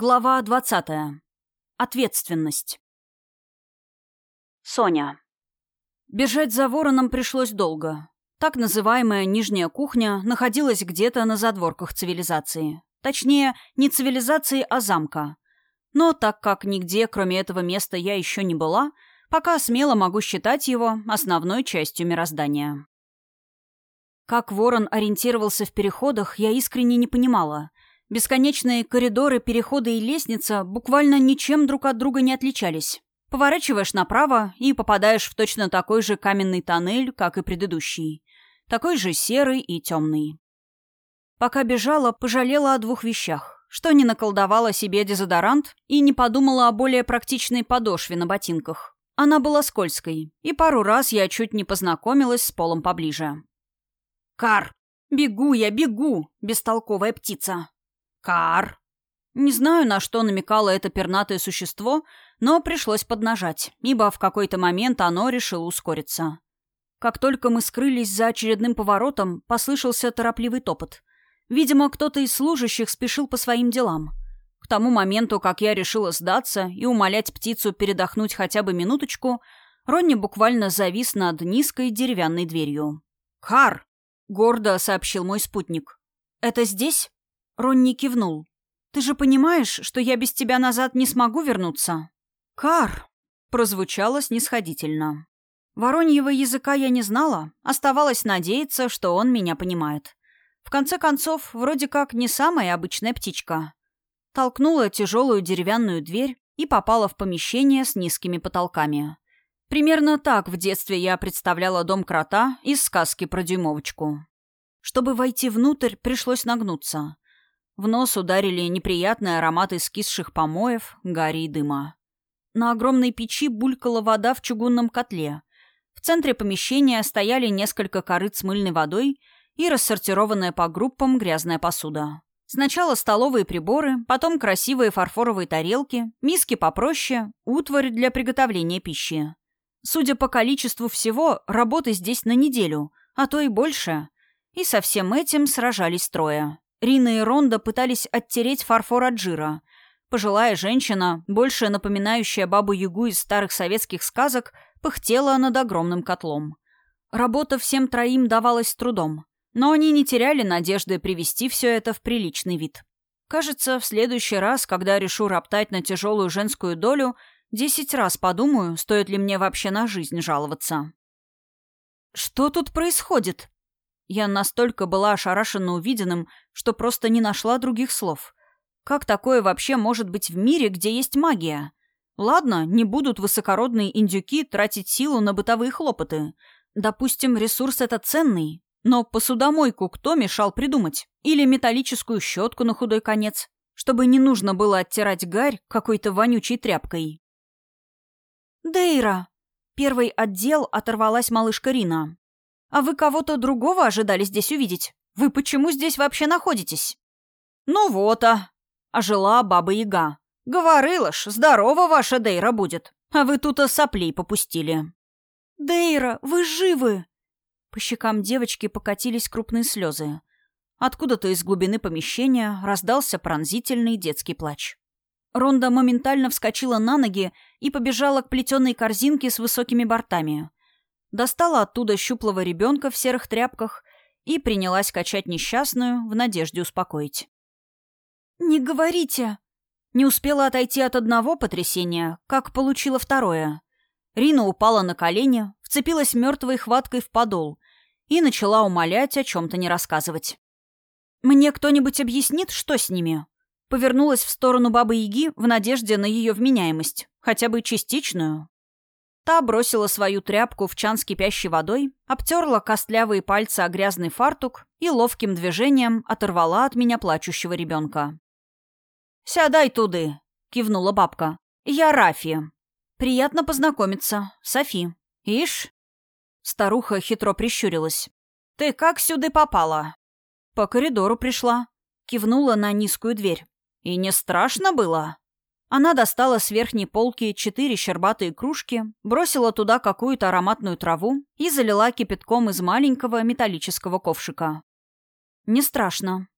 Глава двадцатая. Ответственность. Соня. Бежать за вороном пришлось долго. Так называемая нижняя кухня находилась где-то на задворках цивилизации. Точнее, не цивилизации, а замка. Но так как нигде, кроме этого места, я еще не была, пока смело могу считать его основной частью мироздания. Как ворон ориентировался в переходах, я искренне не понимала — Бесконечные коридоры, переходы и лестница буквально ничем друг от друга не отличались. Поворачиваешь направо и попадаешь в точно такой же каменный тоннель, как и предыдущий. Такой же серый и темный. Пока бежала, пожалела о двух вещах. Что не наколдовала себе дезодорант и не подумала о более практичной подошве на ботинках. Она была скользкой, и пару раз я чуть не познакомилась с полом поближе. «Кар! Бегу я, бегу, бестолковая птица!» «Кар!» Не знаю, на что намекало это пернатое существо, но пришлось поднажать, ибо в какой-то момент оно решило ускориться. Как только мы скрылись за очередным поворотом, послышался торопливый топот. Видимо, кто-то из служащих спешил по своим делам. К тому моменту, как я решила сдаться и умолять птицу передохнуть хотя бы минуточку, Ронни буквально завис над низкой деревянной дверью. «Кар!» — гордо сообщил мой спутник. «Это здесь?» Ронни кивнул. «Ты же понимаешь, что я без тебя назад не смогу вернуться?» «Кар!» — прозвучало снисходительно. Вороньего языка я не знала, оставалось надеяться, что он меня понимает. В конце концов, вроде как не самая обычная птичка. Толкнула тяжелую деревянную дверь и попала в помещение с низкими потолками. Примерно так в детстве я представляла дом крота из сказки про дюймовочку. Чтобы войти внутрь, пришлось нагнуться — в нос ударили неприятные ароматы скисших помоев, гари и дыма. На огромной печи булькала вода в чугунном котле. В центре помещения стояли несколько корыт с мыльной водой и рассортированная по группам грязная посуда. Сначала столовые приборы, потом красивые фарфоровые тарелки, миски попроще, утварь для приготовления пищи. Судя по количеству всего, работы здесь на неделю, а то и больше. И со всем этим сражались трое. Рина и Ронда пытались оттереть фарфор от жира. Пожилая женщина, больше напоминающая бабу-ягу из старых советских сказок, пыхтела над огромным котлом. Работа всем троим давалась трудом, но они не теряли надежды привести все это в приличный вид. Кажется, в следующий раз, когда решу роптать на тяжелую женскую долю, десять раз подумаю, стоит ли мне вообще на жизнь жаловаться. «Что тут происходит?» Я настолько была ошарашена увиденным, что просто не нашла других слов. Как такое вообще может быть в мире, где есть магия? Ладно, не будут высокородные индюки тратить силу на бытовые хлопоты. Допустим, ресурс это ценный. Но посудомойку кто мешал придумать? Или металлическую щетку на худой конец? Чтобы не нужно было оттирать гарь какой-то вонючей тряпкой. «Дейра!» Первый отдел оторвалась малышка Рина. А вы кого-то другого ожидали здесь увидеть? Вы почему здесь вообще находитесь?» «Ну вот, а!» — ожила баба-яга. «Говорила ж, здорово ваша Дейра будет, а вы тут соплей попустили». «Дейра, вы живы!» По щекам девочки покатились крупные слезы. Откуда-то из глубины помещения раздался пронзительный детский плач. Ронда моментально вскочила на ноги и побежала к плетеной корзинке с высокими бортами достала оттуда щуплого ребенка в серых тряпках и принялась качать несчастную в надежде успокоить. «Не говорите!» Не успела отойти от одного потрясения, как получила второе. Рина упала на колени, вцепилась мертвой хваткой в подол и начала умолять о чем-то не рассказывать. «Мне кто-нибудь объяснит, что с ними?» Повернулась в сторону Бабы-Яги в надежде на ее вменяемость, хотя бы частичную. Та бросила свою тряпку в чан с кипящей водой, обтерла костлявые пальцы о грязный фартук и ловким движением оторвала от меня плачущего ребенка. «Сядай туды», — кивнула бабка. «Я Рафи. Приятно познакомиться. Софи. Ишь?» Старуха хитро прищурилась. «Ты как сюда попала?» «По коридору пришла», — кивнула на низкую дверь. «И не страшно было?» Она достала с верхней полки четыре щербатые кружки, бросила туда какую-то ароматную траву и залила кипятком из маленького металлического ковшика. «Не страшно».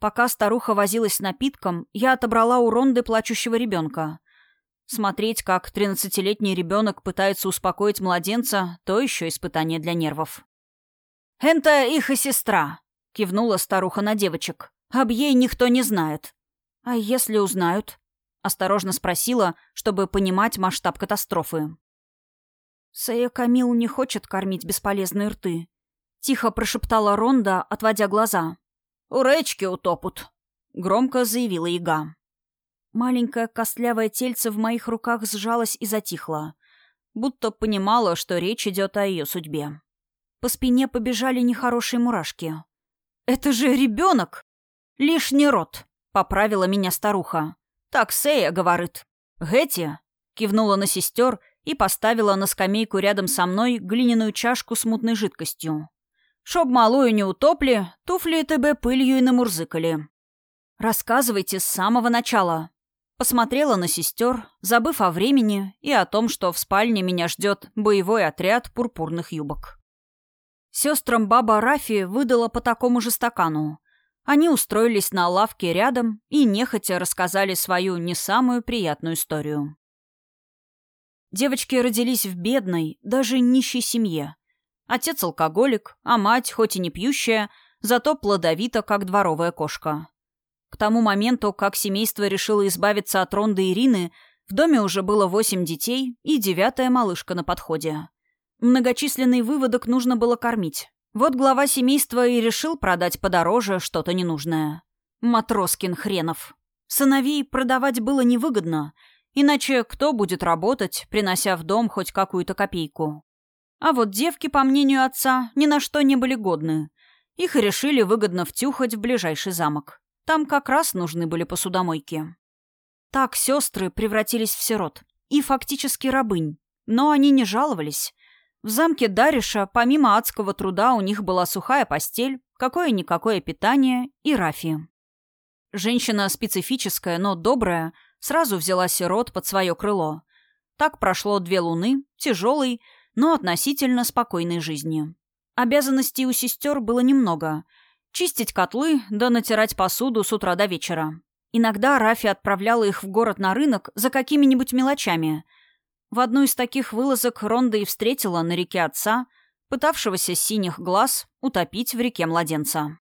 Пока старуха возилась с напитком, я отобрала у Ронды плачущего ребенка. Смотреть, как тринадцатилетний ребенок пытается успокоить младенца, то еще испытание для нервов. «Это их и сестра», — кивнула старуха на девочек. «Об ей никто не знает». «А если узнают?» — осторожно спросила, чтобы понимать масштаб катастрофы. «Сея Камил не хочет кормить бесполезные рты», — тихо прошептала Ронда, отводя глаза. «У речки утопут», — громко заявила яга. Маленькое костлявое тельце в моих руках сжалось и затихло, будто понимала, что речь идет о ее судьбе. По спине побежали нехорошие мурашки. «Это же ребенок!» «Лишний рот», — поправила меня старуха. «Так Сея говорит». «Гэти?» — кивнула на сестер и поставила на скамейку рядом со мной глиняную чашку с мутной жидкостью. Чтоб малую не утопли, туфли тебе пылью и намурзыкали. Рассказывайте с самого начала. Посмотрела на сестер, забыв о времени и о том, что в спальне меня ждет боевой отряд пурпурных юбок. Сестрам баба Рафи выдала по такому же стакану. Они устроились на лавке рядом и нехотя рассказали свою не самую приятную историю. Девочки родились в бедной, даже нищей семье, Отец алкоголик, а мать, хоть и не пьющая, зато плодовита, как дворовая кошка. К тому моменту, как семейство решило избавиться от Ронды Ирины, в доме уже было восемь детей и девятая малышка на подходе. Многочисленный выводок нужно было кормить. Вот глава семейства и решил продать подороже что-то ненужное. Матроскин хренов. Сыновей продавать было невыгодно, иначе кто будет работать, принося в дом хоть какую-то копейку? А вот девки, по мнению отца, ни на что не были годны. Их решили выгодно втюхать в ближайший замок. Там как раз нужны были посудомойки. Так сестры превратились в сирот. И фактически рабынь. Но они не жаловались. В замке Дариша, помимо адского труда, у них была сухая постель, какое-никакое питание и рафи. Женщина специфическая, но добрая, сразу взяла сирот под свое крыло. Так прошло две луны, тяжелый, но относительно спокойной жизни. Обязанностей у сестер было немного. Чистить котлы, да натирать посуду с утра до вечера. Иногда Рафи отправляла их в город на рынок за какими-нибудь мелочами. В одну из таких вылазок Ронда и встретила на реке отца, пытавшегося синих глаз утопить в реке младенца.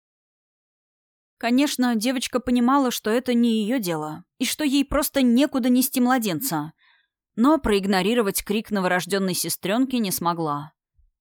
Конечно, девочка понимала, что это не ее дело, и что ей просто некуда нести младенца но проигнорировать крик новорожденной сестренки не смогла.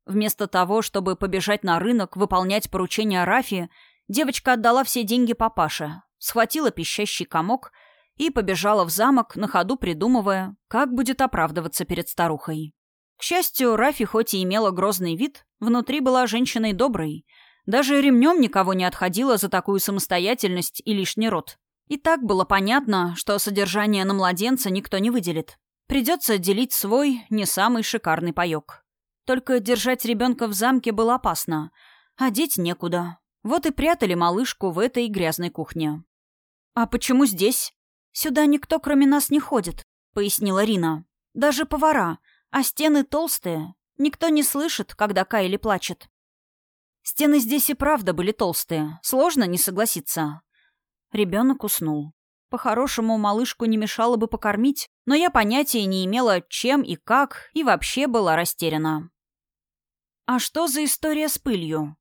Вместо того, чтобы побежать на рынок, выполнять поручения Рафи, девочка отдала все деньги папаше, схватила пищащий комок и побежала в замок, на ходу придумывая, как будет оправдываться перед старухой. К счастью, Рафи хоть и имела грозный вид, внутри была женщиной доброй, даже ремнем никого не отходила за такую самостоятельность и лишний рот. И так было понятно, что содержание на младенца никто не выделит. Придется делить свой, не самый шикарный паёк. Только держать ребенка в замке было опасно, а деть некуда. Вот и прятали малышку в этой грязной кухне. «А почему здесь?» «Сюда никто, кроме нас, не ходит», — пояснила Рина. «Даже повара, а стены толстые. Никто не слышит, когда Кайли плачет». Стены здесь и правда были толстые. Сложно не согласиться. Ребенок уснул. По-хорошему, малышку не мешало бы покормить, но я понятия не имела, чем и как, и вообще была растеряна. А что за история с пылью?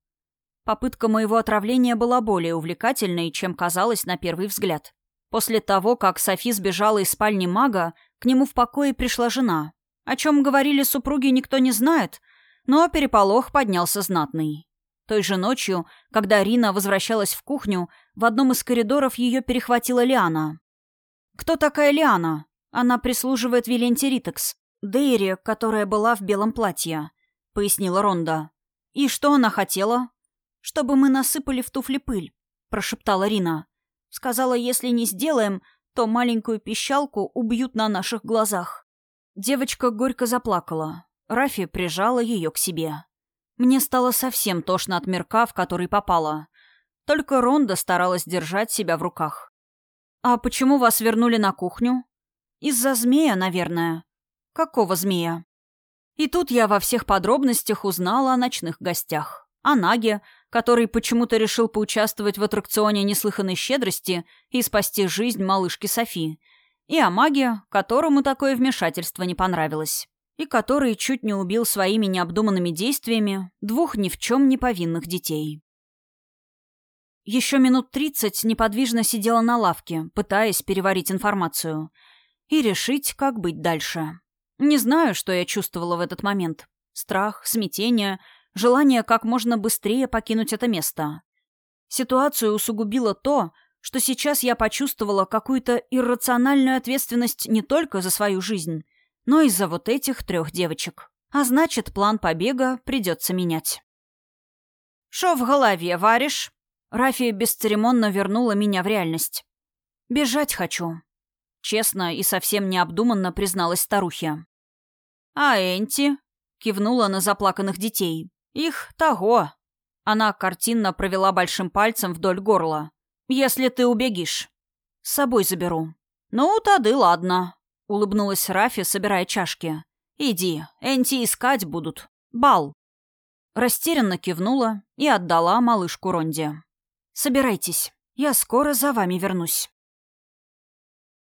Попытка моего отравления была более увлекательной, чем казалось на первый взгляд. После того, как Софи сбежала из спальни мага, к нему в покое пришла жена. О чем говорили супруги, никто не знает, но переполох поднялся знатный. Той же ночью, когда Рина возвращалась в кухню, в одном из коридоров ее перехватила Лиана. «Кто такая Лиана?» «Она прислуживает Виленте Ритекс, Дейре, которая была в белом платье», — пояснила Ронда. «И что она хотела?» «Чтобы мы насыпали в туфли пыль», — прошептала Рина. Сказала, если не сделаем, то маленькую пищалку убьют на наших глазах. Девочка горько заплакала. Рафи прижала ее к себе. Мне стало совсем тошно от мирка, в который попала. Только Ронда старалась держать себя в руках. «А почему вас вернули на кухню?» «Из-за змея, наверное». «Какого змея?» И тут я во всех подробностях узнала о ночных гостях. О Наге, который почему-то решил поучаствовать в аттракционе неслыханной щедрости и спасти жизнь малышки Софи, и о маге, которому такое вмешательство не понравилось, и который чуть не убил своими необдуманными действиями двух ни в чем не повинных детей. Еще минут тридцать неподвижно сидела на лавке, пытаясь переварить информацию и решить, как быть дальше. Не знаю, что я чувствовала в этот момент. Страх, смятение, желание как можно быстрее покинуть это место. Ситуацию усугубило то, что сейчас я почувствовала какую-то иррациональную ответственность не только за свою жизнь, но и за вот этих трех девочек. А значит, план побега придется менять. «Шо в голове варишь?» Рафи бесцеремонно вернула меня в реальность. «Бежать хочу», — честно и совсем необдуманно призналась старухе. «А Энти?» — кивнула на заплаканных детей. «Их того!» Она картинно провела большим пальцем вдоль горла. «Если ты убегишь. С собой заберу». «Ну, тады ладно», — улыбнулась Рафи, собирая чашки. «Иди, Энти искать будут. Бал». Растерянно кивнула и отдала малышку Ронде. «Собирайтесь, я скоро за вами вернусь».